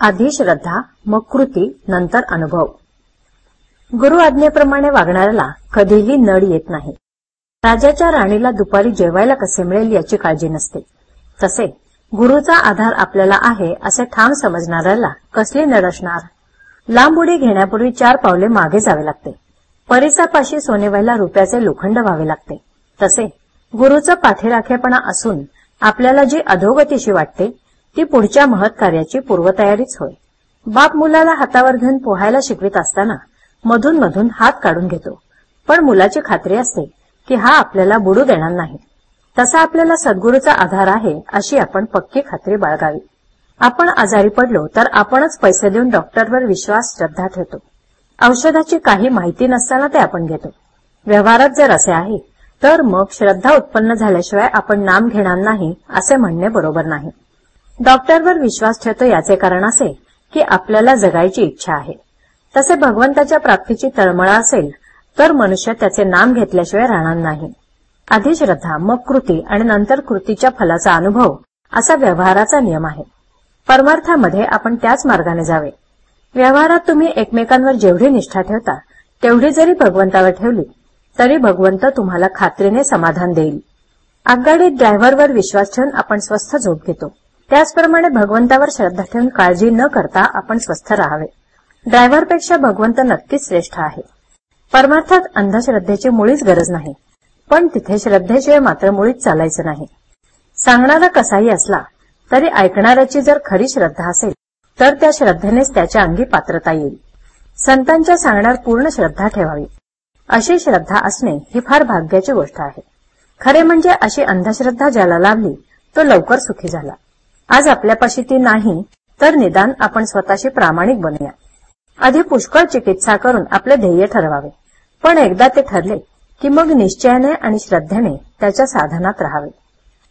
आधी श्रद्धा मग कृती नंतर अनुभव. गुरु आज्ञेप्रमाणे वागणाऱ्याला कधीही नड येत नाही. राजाच्या राणीला दुपारी जेवायला कसे मिळेल याची काळजी नसते. तसे गुरुचा आधार आपल्याला आहे असे ठाम समजणाऱ्याला कसली नड असणार? लांब उडी घेण्यापूर्वी चार पावले मागे जावे लागते. परिसापाशी सोनेवायला रुपयाचे लोखंड व्हावे लागते. तसे गुरुचं पाठीराखेपणा असून आपल्याला जी अधोगतीशी वाटते ती पुढच्या महत्कार्याची पूर्वतयारीच होय. बाप मुलाला हातावर घेऊन पोहायला शिकवित असताना मधून मधून हात काढून घेतो. पण मुलाची खात्री असते की हा आपल्याला बुडू देणार नाही. तसा आपल्याला सद्गुरूचा आधार आहे अशी आपण पक्की खात्री बाळगावी. आपण आजारी पडलो तर आपणच पैसे देऊन डॉक्टरवर विश्वास श्रद्धा ठेवतो. औषधाची काही माहिती नसताना ते आपण घेतो. व्यवहारात जर असे आहे तर मग श्रद्धा उत्पन्न झाल्याशिवाय आपण नाम घेणार नाही असे म्हणणे बरोबर नाही. डॉक्टरवर विश्वास ठेवतो याचे कारण असे की आपल्याला जगायची इच्छा आहे. तसे भगवंताच्या प्राप्तीची तळमळा असेल तर मनुष्य त्याचे नाम घेतल्याशिवाय राहणार नाही. आधी श्रद्धा मग कृती आणि नंतर कृतीच्या फलाचा अनुभव असा व्यवहाराचा नियम आहे. परमार्थामध्ये आपण त्याच मार्गाने जावे. व्यवहारात तुम्ही एकमेकांवर जेवढी निष्ठा ठेवता तेवढी जरी भगवंतावर ठेवली तरी भगवंत तुम्हाला खात्रीने समाधान देईल. आगगाडीत ड्रायव्हरवर विश्वास ठेवून आपण स्वस्थ झोप घेतो. त्याचप्रमाणे भगवंतावर श्रद्धा ठेवून काळजी न करता आपण स्वस्थ राहावे. ड्रायव्हरपेक्षा भगवंत नक्कीच श्रेष्ठ आहे. परमार्थात अंधश्रद्धेची मुळीच गरज नाही. पण तिथे श्रद्धेशिवाय मात्र मुळीच चालायचं नाही. सांगणारा कसाही असला तरी ऐकणाऱ्याची जर खरी श्रद्धा असेल तर त्या श्रद्धेनेच त्याच्या अंगी पात्रता येईल. संतांच्या सांगण्यावर पूर्ण श्रद्धा ठेवावी. अशी श्रद्धा असणे ही फार भाग्याची गोष्ट आहे. खरे म्हणजे अशी अंधश्रद्धा ज्याला लाभली तो लवकर सुखी झाला. आज आपल्यापाशी ती नाही तर निदान आपण स्वतःशी प्रामाणिक बनूया. आधी पुष्कळ चिकित्सा करून आपले ध्येय ठरवावे. पण एकदा ते ठरले की मग निश्चयाने आणि श्रद्धेने त्याच्या साधनात राहावे.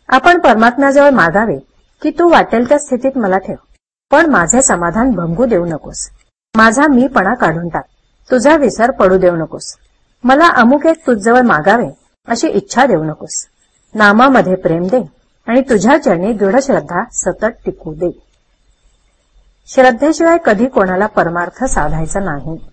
आपण परमात्म्याजवळ मागावे की तू वाटेल त्या स्थितीत मला ठेव. पण माझे समाधान भंगू देऊ नकोस. माझा मीपणा काढून टाक. तुझा विसर पडू देऊ नकोस. मला अमुक एक तुझजवळ मागावे अशी इच्छा देऊ नकोस. नामामध्ये प्रेम दे. आणि तुझ्या चरणी दृढ श्रद्धा सतत टिकू दे. श्रद्धेशिवाय कधी कोणाला परमार्थ साधायचा नाही.